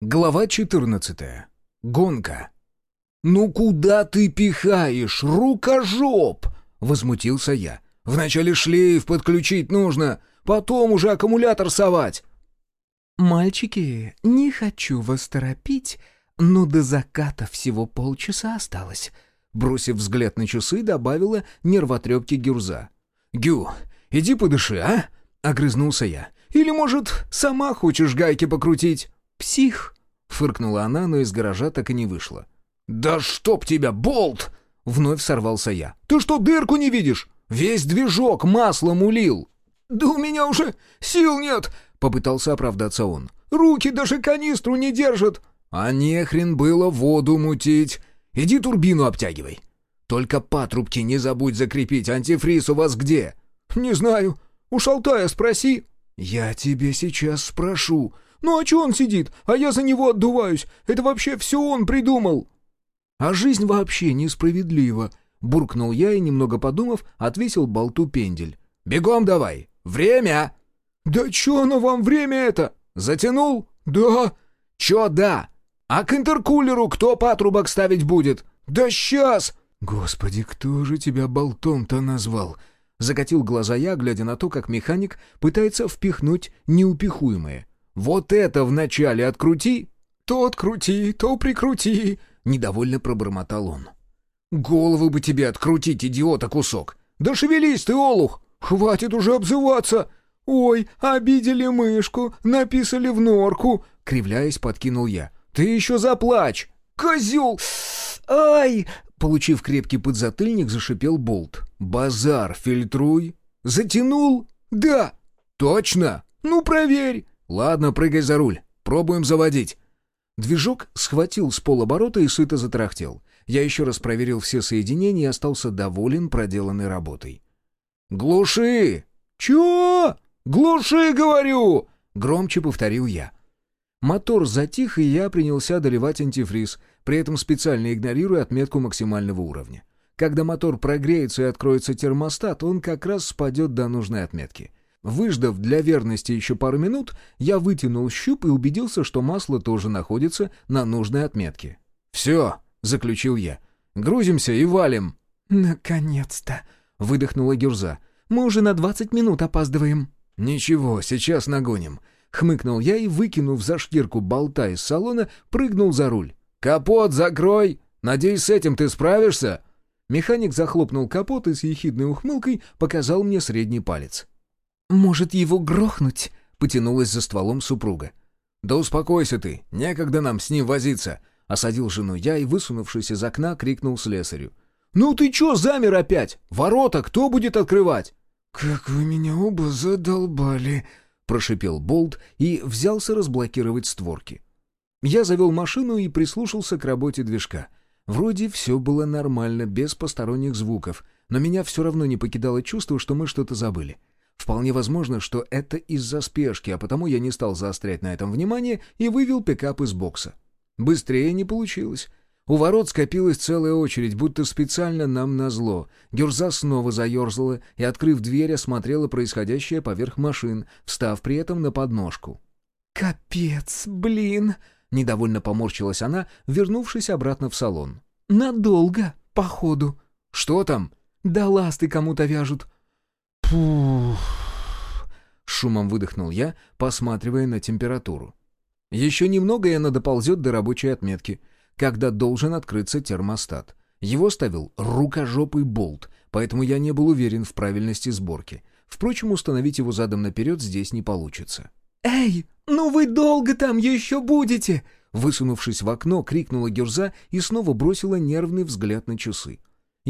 Глава 14. Гонка. «Ну куда ты пихаешь, рукожоп?» — возмутился я. «Вначале шлейф подключить нужно, потом уже аккумулятор совать». «Мальчики, не хочу вас торопить, но до заката всего полчаса осталось», — бросив взгляд на часы, добавила нервотрепки Гюрза. «Гю, иди подыши, а?» — огрызнулся я. «Или, может, сама хочешь гайки покрутить?» «Псих!» — фыркнула она, но из гаража так и не вышла. «Да чтоб тебя, болт!» — вновь сорвался я. «Ты что, дырку не видишь? Весь движок маслом улил!» «Да у меня уже сил нет!» — попытался оправдаться он. «Руки даже канистру не держат!» «А нехрен было воду мутить! Иди турбину обтягивай!» «Только патрубки не забудь закрепить, антифриз у вас где?» «Не знаю. У Шалтая спроси». «Я тебе сейчас спрошу. Ну а чё он сидит? А я за него отдуваюсь. Это вообще все он придумал». «А жизнь вообще несправедлива», — буркнул я и, немного подумав, отвесил болту пендель. «Бегом давай! Время!» «Да чё оно вам время это? Затянул?» «Да». «Чё да? А к интеркулеру кто патрубок ставить будет?» «Да сейчас!» «Господи, кто же тебя болтом-то назвал?» Закатил глаза я, глядя на то, как механик пытается впихнуть неупихуемое. «Вот это вначале открути!» «То открути, то прикрути!» — недовольно пробормотал он. «Голову бы тебе открутить, идиота, кусок! Да шевелись ты, олух! Хватит уже обзываться! Ой, обидели мышку, написали в норку!» Кривляясь, подкинул я. «Ты еще заплачь! Козел! Ай!» Получив крепкий подзатыльник, зашипел болт. «Базар фильтруй!» «Затянул?» «Да!» «Точно?» «Ну, проверь!» «Ладно, прыгай за руль. Пробуем заводить». Движок схватил с полоборота и сыто затрахтел. Я еще раз проверил все соединения и остался доволен проделанной работой. «Глуши!» «Чё? Глуши, говорю!» — громче повторил я. Мотор затих, и я принялся доливать антифриз, при этом специально игнорируя отметку максимального уровня. Когда мотор прогреется и откроется термостат, он как раз спадет до нужной отметки. Выждав для верности еще пару минут, я вытянул щуп и убедился, что масло тоже находится на нужной отметке. «Все», — заключил я, — «грузимся и валим». «Наконец-то», — выдохнула Гюрза. «Мы уже на двадцать минут опаздываем». «Ничего, сейчас нагоним», — хмыкнул я и, выкинув за шкирку болта из салона, прыгнул за руль. «Капот закрой! Надеюсь, с этим ты справишься?» Механик захлопнул капот и с ехидной ухмылкой показал мне средний палец. «Может, его грохнуть?» — потянулась за стволом супруга. «Да успокойся ты, некогда нам с ним возиться!» — осадил жену я и, высунувшись из окна, крикнул слесарю. «Ну ты чё замер опять? Ворота кто будет открывать?» «Как вы меня оба задолбали!» — прошипел Болт и взялся разблокировать створки. Я завел машину и прислушался к работе движка. Вроде все было нормально, без посторонних звуков, но меня все равно не покидало чувство, что мы что-то забыли. Вполне возможно, что это из-за спешки, а потому я не стал заострять на этом внимание и вывел пикап из бокса. Быстрее не получилось. У ворот скопилась целая очередь, будто специально нам назло. Гюрза снова заерзала и, открыв дверь, осмотрела происходящее поверх машин, встав при этом на подножку. «Капец, блин!» — недовольно поморщилась она, вернувшись обратно в салон. «Надолго, походу». «Что там?» «Да ласты кому-то вяжут. «Пух!» — шумом выдохнул я, посматривая на температуру. Еще немного, и она доползет до рабочей отметки, когда должен открыться термостат. Его ставил рукожопый болт, поэтому я не был уверен в правильности сборки. Впрочем, установить его задом наперед здесь не получится. «Эй, ну вы долго там еще будете?» Высунувшись в окно, крикнула Гюрза и снова бросила нервный взгляд на часы.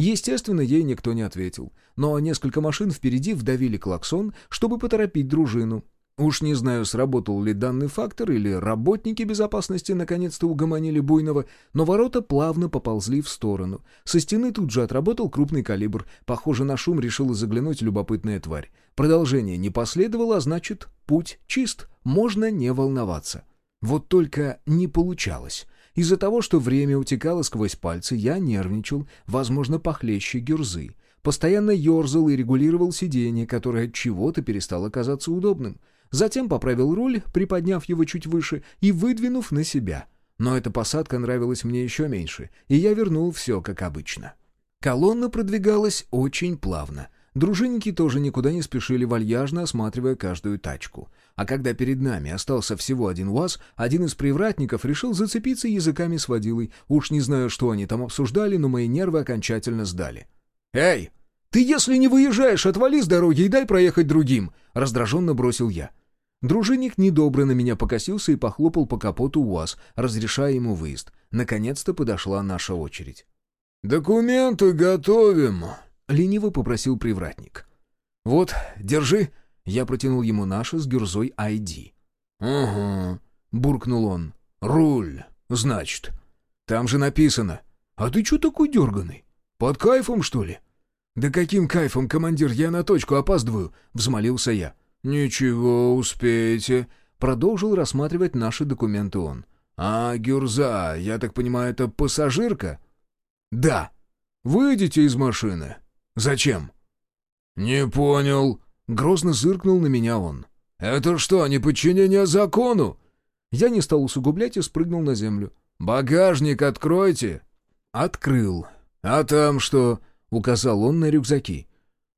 Естественно, ей никто не ответил, но несколько машин впереди вдавили клаксон, чтобы поторопить дружину. Уж не знаю, сработал ли данный фактор, или работники безопасности наконец-то угомонили буйного, но ворота плавно поползли в сторону. Со стены тут же отработал крупный калибр. Похоже, на шум решила заглянуть любопытная тварь. Продолжение не последовало, а значит, путь чист, можно не волноваться. Вот только не получалось. Из-за того, что время утекало сквозь пальцы, я нервничал, возможно, похлеще гюрзы. Постоянно ерзал и регулировал сиденье, которое от чего-то перестало казаться удобным. Затем поправил руль, приподняв его чуть выше и выдвинув на себя. Но эта посадка нравилась мне еще меньше, и я вернул все как обычно. Колонна продвигалась очень плавно. Дружинники тоже никуда не спешили, вальяжно осматривая каждую тачку. А когда перед нами остался всего один УАЗ, один из привратников решил зацепиться языками с водилой. Уж не знаю, что они там обсуждали, но мои нервы окончательно сдали. «Эй, ты если не выезжаешь, отвали с дороги и дай проехать другим!» — раздраженно бросил я. Дружинник недобро на меня покосился и похлопал по капоту УАЗ, разрешая ему выезд. Наконец-то подошла наша очередь. «Документы готовим», — лениво попросил привратник. «Вот, держи». Я протянул ему наше с гюрзой ID. «Ага», — буркнул он. «Руль, значит». «Там же написано». «А ты чё такой дерганый? Под кайфом, что ли?» «Да каким кайфом, командир, я на точку опаздываю», — взмолился я. «Ничего, успеете», — продолжил рассматривать наши документы он. «А, Гюрза, я так понимаю, это пассажирка?» «Да». «Выйдите из машины». «Зачем?» «Не понял», — грозно зыркнул на меня он. «Это что, неподчинение закону?» Я не стал усугублять и спрыгнул на землю. «Багажник откройте!» «Открыл». «А там что?» — указал он на рюкзаки.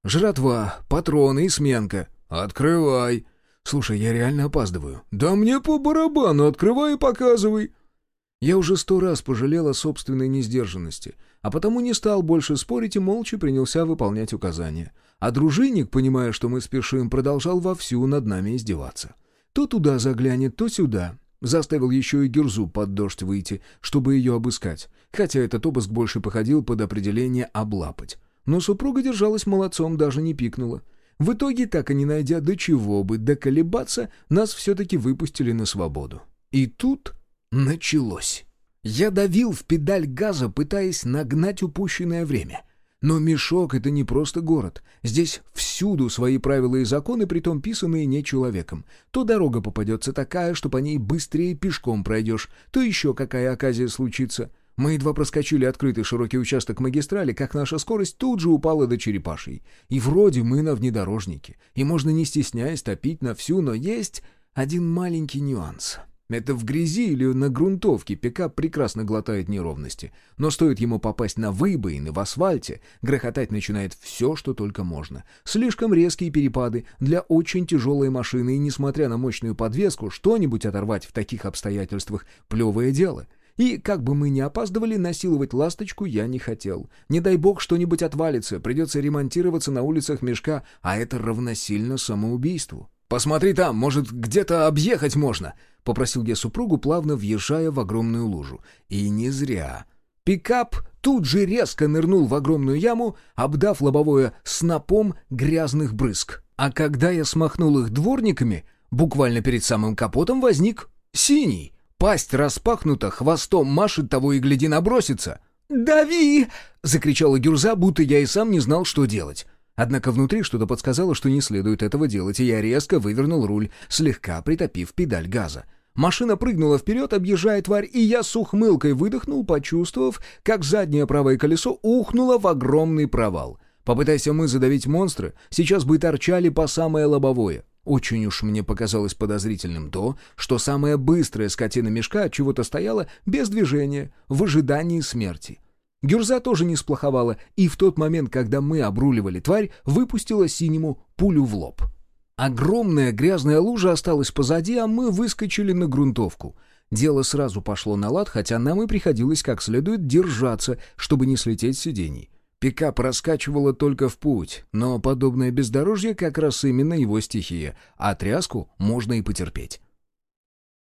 «Жратва, патроны и сменка». «Открывай!» «Слушай, я реально опаздываю». «Да мне по барабану, открывай и показывай!» Я уже сто раз пожалел о собственной несдержанности, а потому не стал больше спорить и молча принялся выполнять указания. А дружинник, понимая, что мы спешим, продолжал вовсю над нами издеваться. То туда заглянет, то сюда. Заставил еще и Герзу под дождь выйти, чтобы ее обыскать, хотя этот обыск больше походил под определение «облапать». Но супруга держалась молодцом, даже не пикнула. В итоге, так и не найдя до чего бы доколебаться, нас все-таки выпустили на свободу. И тут началось. Я давил в педаль газа, пытаясь нагнать упущенное время. Но Мешок — это не просто город. Здесь всюду свои правила и законы, притом писанные не человеком. То дорога попадется такая, что по ней быстрее пешком пройдешь, то еще какая оказия случится. Мы едва проскочили открытый широкий участок магистрали, как наша скорость тут же упала до черепашей. И вроде мы на внедорожнике, и можно не стесняясь топить на всю, но есть один маленький нюанс. Это в грязи или на грунтовке пикап прекрасно глотает неровности. Но стоит ему попасть на выбоины в асфальте, грохотать начинает все, что только можно. Слишком резкие перепады для очень тяжелой машины, и несмотря на мощную подвеску, что-нибудь оторвать в таких обстоятельствах — плевое дело — и, как бы мы ни опаздывали, насиловать ласточку я не хотел. Не дай бог что-нибудь отвалится, придется ремонтироваться на улицах мешка, а это равносильно самоубийству. «Посмотри там, может, где-то объехать можно?» — попросил я супругу, плавно въезжая в огромную лужу. И не зря. Пикап тут же резко нырнул в огромную яму, обдав лобовое снопом грязных брызг. А когда я смахнул их дворниками, буквально перед самым капотом возник синий — Пасть распахнута, хвостом машет, того и гляди набросится. «Дави!» — закричала Гюрза, будто я и сам не знал, что делать. Однако внутри что-то подсказало, что не следует этого делать, и я резко вывернул руль, слегка притопив педаль газа. Машина прыгнула вперед, объезжая тварь, и я с ухмылкой выдохнул, почувствовав, как заднее правое колесо ухнуло в огромный провал. Попытайся мы задавить монстра, сейчас бы торчали по самое лобовое. Очень уж мне показалось подозрительным то, что самая быстрая скотина мешка от чего-то стояла без движения, в ожидании смерти. Гюрза тоже не сплоховала, и в тот момент, когда мы обруливали тварь, выпустила синему пулю в лоб. Огромная грязная лужа осталась позади, а мы выскочили на грунтовку. Дело сразу пошло на лад, хотя нам и приходилось как следует держаться, чтобы не слететь с сидений. Пикап раскачивало только в путь, но подобное бездорожье как раз именно его стихия, а тряску можно и потерпеть.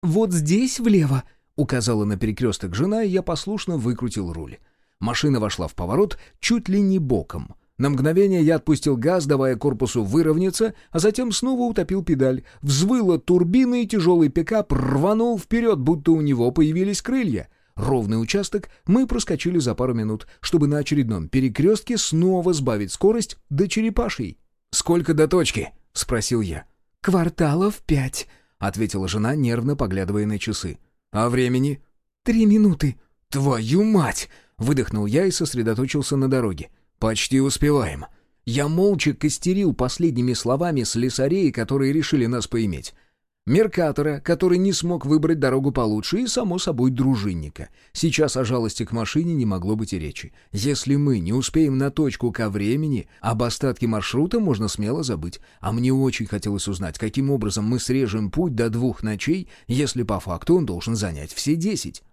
«Вот здесь влево», — указала на перекресток жена, и я послушно выкрутил руль. Машина вошла в поворот чуть ли не боком. На мгновение я отпустил газ, давая корпусу выровняться, а затем снова утопил педаль. Взвыла турбина, и тяжелый пикап рванул вперед, будто у него появились крылья — Ровный участок мы проскочили за пару минут, чтобы на очередном перекрестке снова сбавить скорость до черепашей. «Сколько до точки?» — спросил я. «Кварталов пять», — ответила жена, нервно поглядывая на часы. «А времени?» «Три минуты». «Твою мать!» — выдохнул я и сосредоточился на дороге. «Почти успеваем». Я молча костерил последними словами слесарей, которые решили нас поиметь — Меркатора, который не смог выбрать дорогу получше, и, само собой, дружинника. Сейчас о жалости к машине не могло быть и речи. Если мы не успеем на точку ко времени, об остатке маршрута можно смело забыть. А мне очень хотелось узнать, каким образом мы срежем путь до двух ночей, если по факту он должен занять все десять.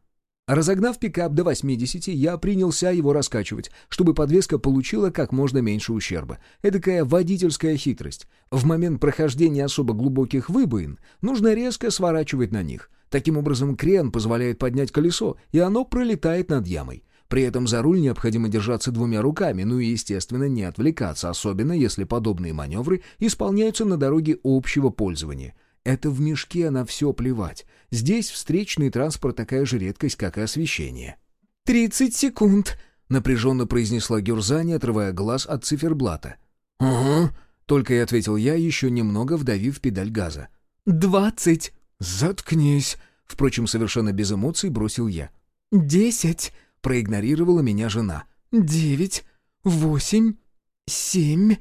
Разогнав пикап до 80, я принялся его раскачивать, чтобы подвеска получила как можно меньше ущерба. Эдакая водительская хитрость. В момент прохождения особо глубоких выбоин нужно резко сворачивать на них. Таким образом, крен позволяет поднять колесо, и оно пролетает над ямой. При этом за руль необходимо держаться двумя руками, ну и, естественно, не отвлекаться, особенно если подобные маневры исполняются на дороге общего пользования. Это в мешке на все плевать. Здесь встречный транспорт такая же редкость, как и освещение. «Тридцать секунд», — напряженно произнесла Гюрза, не отрывая глаз от циферблата. «Угу», — только и ответил я, еще немного вдавив педаль газа. «Двадцать». «Заткнись», — впрочем, совершенно без эмоций бросил я. «Десять», — проигнорировала меня жена. «Девять, восемь, семь...»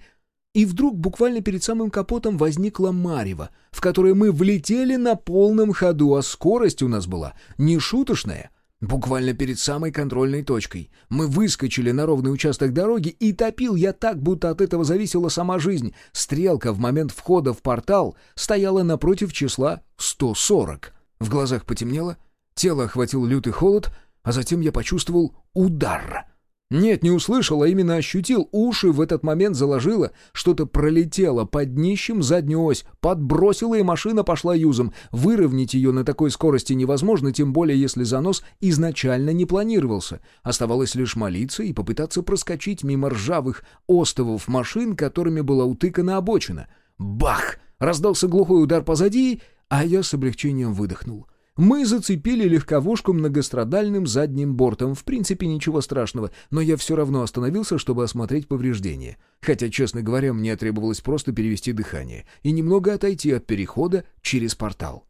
И вдруг буквально перед самым капотом возникла Марева, в которой мы влетели на полном ходу, а скорость у нас была не шуточная. Буквально перед самой контрольной точкой. Мы выскочили на ровный участок дороги, и топил я так, будто от этого зависела сама жизнь. Стрелка в момент входа в портал стояла напротив числа 140. В глазах потемнело, тело охватил лютый холод, а затем я почувствовал удар — нет, не услышал, а именно ощутил. Уши в этот момент заложило. Что-то пролетело под днищем заднюю ось, подбросило, и машина пошла юзом. Выровнять ее на такой скорости невозможно, тем более если занос изначально не планировался. Оставалось лишь молиться и попытаться проскочить мимо ржавых остовов машин, которыми была утыкана обочина. Бах! Раздался глухой удар позади, а я с облегчением выдохнул. Мы зацепили легковушку многострадальным задним бортом. В принципе, ничего страшного, но я все равно остановился, чтобы осмотреть повреждения. Хотя, честно говоря, мне требовалось просто перевести дыхание и немного отойти от перехода через портал.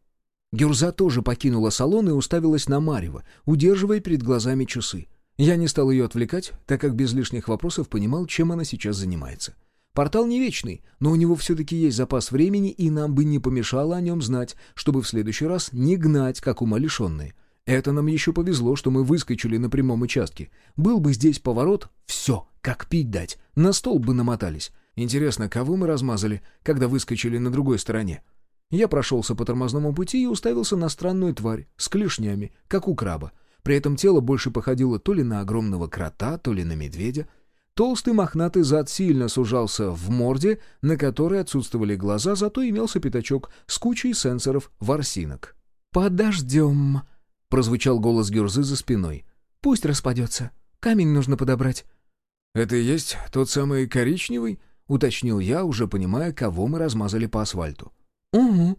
Гюрза тоже покинула салон и уставилась на Марева, удерживая перед глазами часы. Я не стал ее отвлекать, так как без лишних вопросов понимал, чем она сейчас занимается. Портал не вечный, но у него все-таки есть запас времени, и нам бы не помешало о нем знать, чтобы в следующий раз не гнать, как умалишенные. Это нам еще повезло, что мы выскочили на прямом участке. Был бы здесь поворот, все, как пить дать, на стол бы намотались. Интересно, кого мы размазали, когда выскочили на другой стороне? Я прошелся по тормозному пути и уставился на странную тварь с клешнями, как у краба. При этом тело больше походило то ли на огромного крота, то ли на медведя — Толстый мохнатый зад сильно сужался в морде, на которой отсутствовали глаза, зато имелся пятачок с кучей сенсоров ворсинок. «Подождем», — прозвучал голос Гюрзы за спиной. «Пусть распадется. Камень нужно подобрать». «Это и есть тот самый коричневый?» — уточнил я, уже понимая, кого мы размазали по асфальту. «Угу».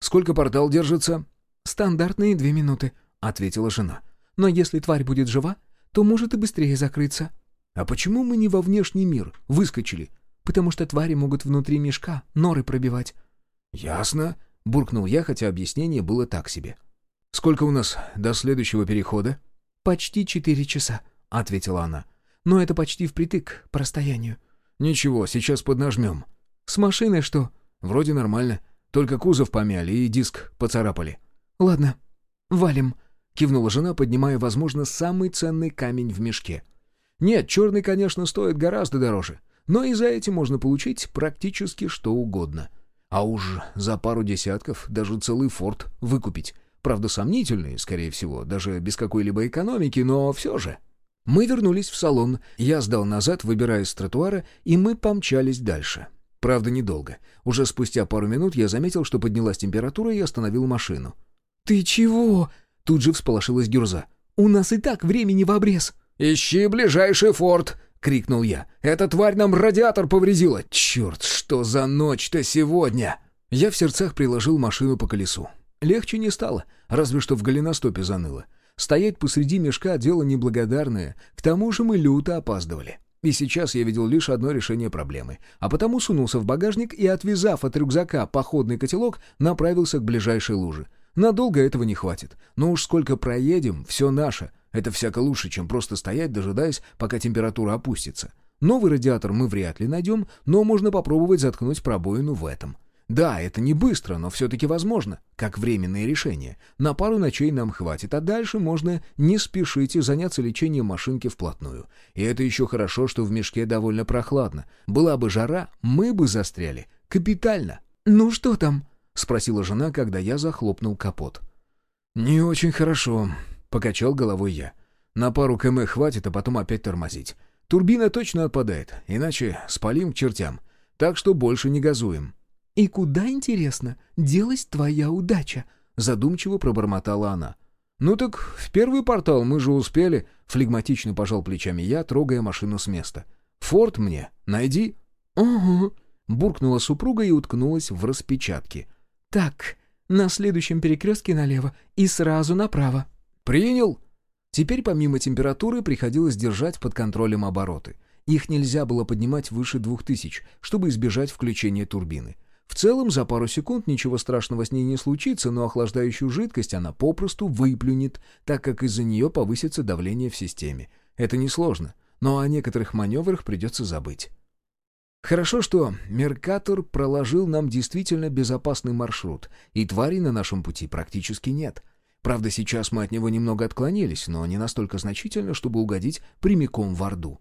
«Сколько портал держится?» «Стандартные две минуты», — ответила жена. «Но если тварь будет жива, то может и быстрее закрыться». «А почему мы не во внешний мир выскочили?» «Потому что твари могут внутри мешка норы пробивать». «Ясно», — буркнул я, хотя объяснение было так себе. «Сколько у нас до следующего перехода?» «Почти четыре часа», — ответила она. «Но это почти впритык по расстоянию». «Ничего, сейчас поднажмем». «С машиной что?» «Вроде нормально. Только кузов помяли и диск поцарапали». «Ладно, валим», — кивнула жена, поднимая, возможно, самый ценный камень в мешке. Нет, черный, конечно, стоит гораздо дороже, но и за этим можно получить практически что угодно. А уж за пару десятков даже целый форт выкупить. Правда, сомнительный, скорее всего, даже без какой-либо экономики, но все же. Мы вернулись в салон, я сдал назад, выбирая с тротуара, и мы помчались дальше. Правда, недолго. Уже спустя пару минут я заметил, что поднялась температура и остановил машину. «Ты чего?» — тут же всполошилась Гюрза. «У нас и так времени в обрез». «Ищи ближайший форт!» — крикнул я. «Эта тварь нам радиатор повредила! Черт, что за ночь-то сегодня!» Я в сердцах приложил машину по колесу. Легче не стало, разве что в голеностопе заныло. Стоять посреди мешка — дело неблагодарное, к тому же мы люто опаздывали. И сейчас я видел лишь одно решение проблемы, а потому сунулся в багажник и, отвязав от рюкзака походный котелок, направился к ближайшей луже. Надолго этого не хватит, но уж сколько проедем, все наше — это всяко лучше, чем просто стоять, дожидаясь, пока температура опустится. Новый радиатор мы вряд ли найдем, но можно попробовать заткнуть пробоину в этом. Да, это не быстро, но все-таки возможно, как временное решение. На пару ночей нам хватит, а дальше можно не спешить и заняться лечением машинки вплотную. И это еще хорошо, что в мешке довольно прохладно. Была бы жара, мы бы застряли. Капитально. «Ну что там?» — спросила жена, когда я захлопнул капот. «Не очень хорошо», — покачал головой я. «На пару км хватит, а потом опять тормозить. Турбина точно отпадает, иначе спалим к чертям. Так что больше не газуем». «И куда, интересно, делась твоя удача?» — задумчиво пробормотала она. «Ну так в первый портал мы же успели», — флегматично пожал плечами я, трогая машину с места. «Форд мне найди». «Угу», — буркнула супруга и уткнулась в распечатки. «Так, на следующем перекрестке налево и сразу направо». «Принял». Теперь помимо температуры приходилось держать под контролем обороты. Их нельзя было поднимать выше двух тысяч, чтобы избежать включения турбины. В целом, за пару секунд ничего страшного с ней не случится, но охлаждающую жидкость она попросту выплюнет, так как из-за нее повысится давление в системе. Это несложно, но о некоторых маневрах придется забыть. Хорошо, что Меркатор проложил нам действительно безопасный маршрут, и тварей на нашем пути практически нет. Правда, сейчас мы от него немного отклонились, но не настолько значительно, чтобы угодить прямиком в Орду.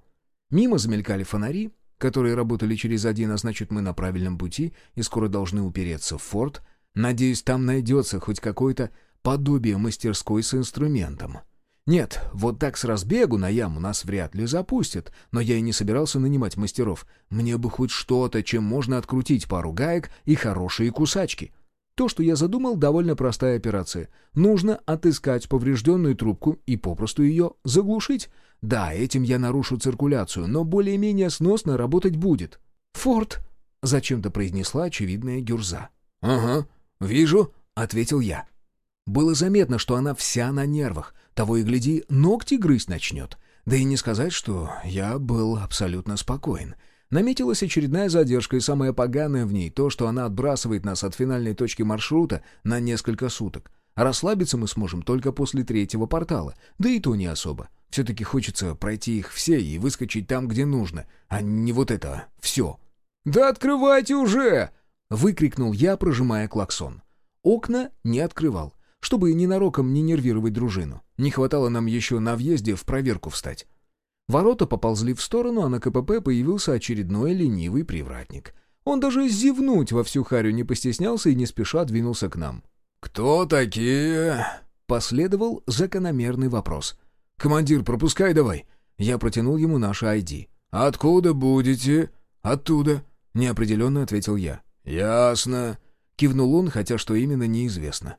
Мимо замелькали фонари, которые работали через один, а значит, мы на правильном пути и скоро должны упереться в форт. Надеюсь, там найдется хоть какое-то подобие мастерской с инструментом. Нет, вот так с разбегу на яму нас вряд ли запустят, но я и не собирался нанимать мастеров. Мне бы хоть что-то, чем можно открутить пару гаек и хорошие кусачки. То, что я задумал, довольно простая операция. Нужно отыскать поврежденную трубку и попросту ее заглушить. Да, этим я нарушу циркуляцию, но более-менее сносно работать будет. «Форд!» — зачем-то произнесла очевидная Гюрза. «Ага, вижу», — ответил я. Было заметно, что она вся на нервах. Того и гляди, ногти грызть начнет. Да и не сказать, что я был абсолютно спокоен. Наметилась очередная задержка, и самое поганое в ней то, что она отбрасывает нас от финальной точки маршрута на несколько суток. Расслабиться мы сможем только после третьего портала, да и то не особо. Все-таки хочется пройти их все и выскочить там, где нужно, а не вот это «все». «Да открывайте уже!» — выкрикнул я, прожимая клаксон. Окна не открывал, чтобы ненароком не нервировать дружину. Не хватало нам еще на въезде в проверку встать. Ворота поползли в сторону, а на КПП появился очередной ленивый привратник. Он даже зевнуть во всю харю не постеснялся и не спеша двинулся к нам. «Кто такие?» — последовал закономерный вопрос — «Командир, пропускай давай!» Я протянул ему наше ID. «Откуда будете?» «Оттуда», — неопределенно ответил я. «Ясно», — кивнул он, хотя что именно неизвестно.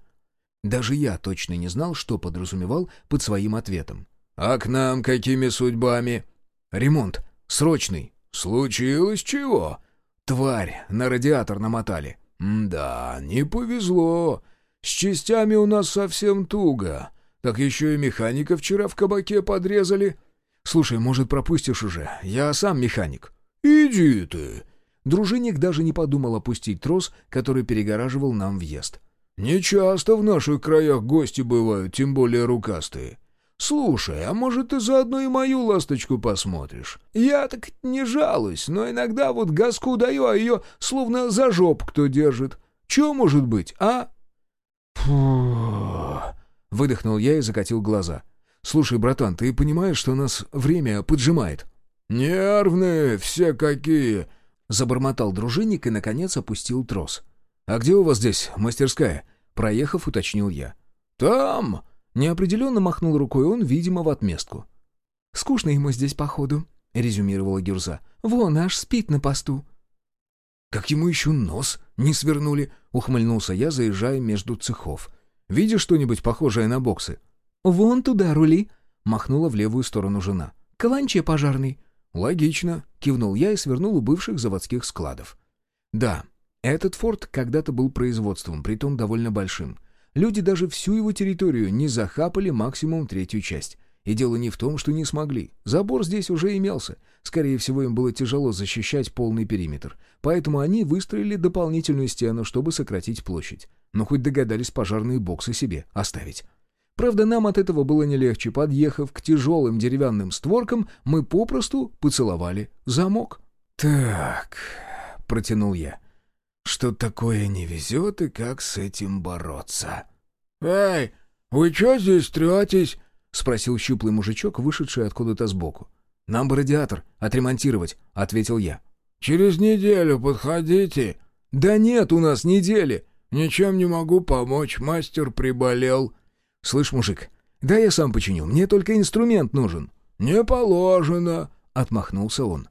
Даже я точно не знал, что подразумевал под своим ответом. «А к нам какими судьбами?» «Ремонт. Срочный». «Случилось чего?» «Тварь. На радиатор намотали». «Да, не повезло. С частями у нас совсем туго. Так еще и механика вчера в кабаке подрезали. Слушай, может, пропустишь уже? Я сам механик. Иди ты. Дружинник даже не подумал опустить трос, который перегораживал нам въезд. Не часто в наших краях гости бывают, тем более рукастые. «Слушай, а может, ты заодно и мою ласточку посмотришь? Я так не жалуюсь, но иногда вот газку даю, а ее словно за жоп кто держит. Че может быть, а?» Фу. Выдохнул я и закатил глаза. «Слушай, братан, ты понимаешь, что нас время поджимает?» «Нервные все какие!» Забормотал дружинник и, наконец, опустил трос. «А где у вас здесь мастерская?» Проехав, уточнил я. «Там!» Неопределенно махнул рукой он, видимо, в отместку. «Скучно ему здесь, походу», — резюмировала Гюрза. «Вон, аж спит на посту». «Как ему еще нос не свернули?» — ухмыльнулся я, заезжая между цехов. Видишь что-нибудь похожее на боксы?» «Вон туда рули», — махнула в левую сторону жена. «Каланче пожарный». «Логично», — кивнул я и свернул у бывших заводских складов. «Да, этот форт когда-то был производством, притом довольно большим. Люди даже всю его территорию не захапали максимум третью часть. И дело не в том, что не смогли. Забор здесь уже имелся. Скорее всего, им было тяжело защищать полный периметр. Поэтому они выстроили дополнительную стену, чтобы сократить площадь. Но хоть догадались пожарные боксы себе оставить. Правда, нам от этого было не легче. Подъехав к тяжелым деревянным створкам, мы попросту поцеловали замок. «Так», — протянул я, что такое не везет и как с этим бороться. «Эй, вы что здесь третесь?» — спросил щуплый мужичок, вышедший откуда-то сбоку. «Нам бы радиатор отремонтировать», — ответил я. «Через неделю подходите». «Да нет у нас недели». «Ничем не могу помочь, мастер приболел». «Слышь, мужик, да я сам починю, мне только инструмент нужен». «Не положено», — отмахнулся он.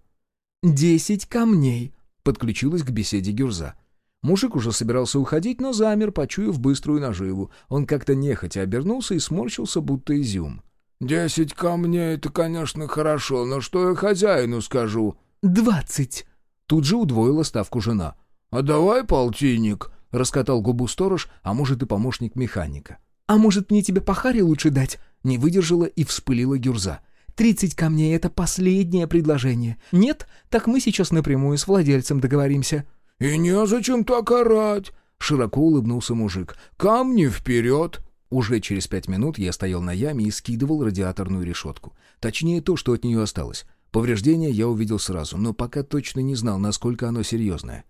«Десять камней», — подключилась к беседе Гюрза. Мужик уже собирался уходить, но замер, почуяв быструю наживу. Он как-то нехотя обернулся и сморщился, будто изюм. «Десять камней — это, конечно, хорошо, но что я хозяину скажу?» «Двадцать!» Тут же удвоила ставку жена. «А давай полтинник!» — раскатал губу сторож, а может и помощник механика. «А может, мне тебе пахари лучше дать?» Не выдержала и вспылила Гюрза. «Тридцать камней — это последнее предложение. Нет? Так мы сейчас напрямую с владельцем договоримся». «И незачем так орать!» — широко улыбнулся мужик. «Камни вперед!» Уже через пять минут я стоял на яме и скидывал радиаторную решетку. Точнее, то, что от нее осталось. Повреждение я увидел сразу, но пока точно не знал, насколько оно серьезное.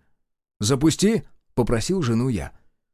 «Запусти!» — попросил жену я.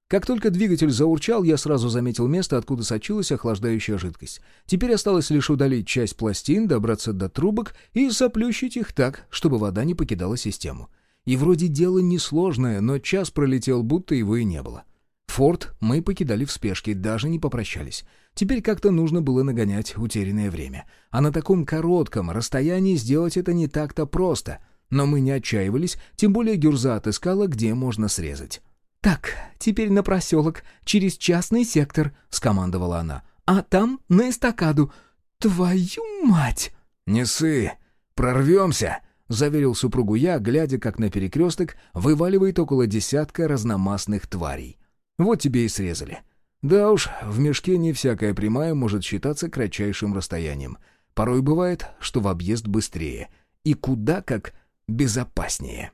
Как только двигатель заурчал, я сразу заметил место, откуда сочилась охлаждающая жидкость. Теперь осталось лишь удалить часть пластин, добраться до трубок и заплющить их так, чтобы вода не покидала систему. И вроде дело несложное, но час пролетел, будто его и не было. Форт мы покидали в спешке, даже не попрощались. Теперь как-то нужно было нагонять утерянное время. А на таком коротком расстоянии сделать это не так-то просто. Но мы не отчаивались, тем более Гюрза отыскала, где можно срезать. «Так, теперь на проселок, через частный сектор», — скомандовала она. «А там на эстакаду. Твою мать!» «Не ссы! Прорвемся!» — заверил супругу я, глядя, как на перекресток вываливает около десятка разномастных тварей. Вот тебе и срезали. Да уж, в мешке не всякая прямая может считаться кратчайшим расстоянием. Порой бывает, что в объезд быстрее. И куда как безопаснее.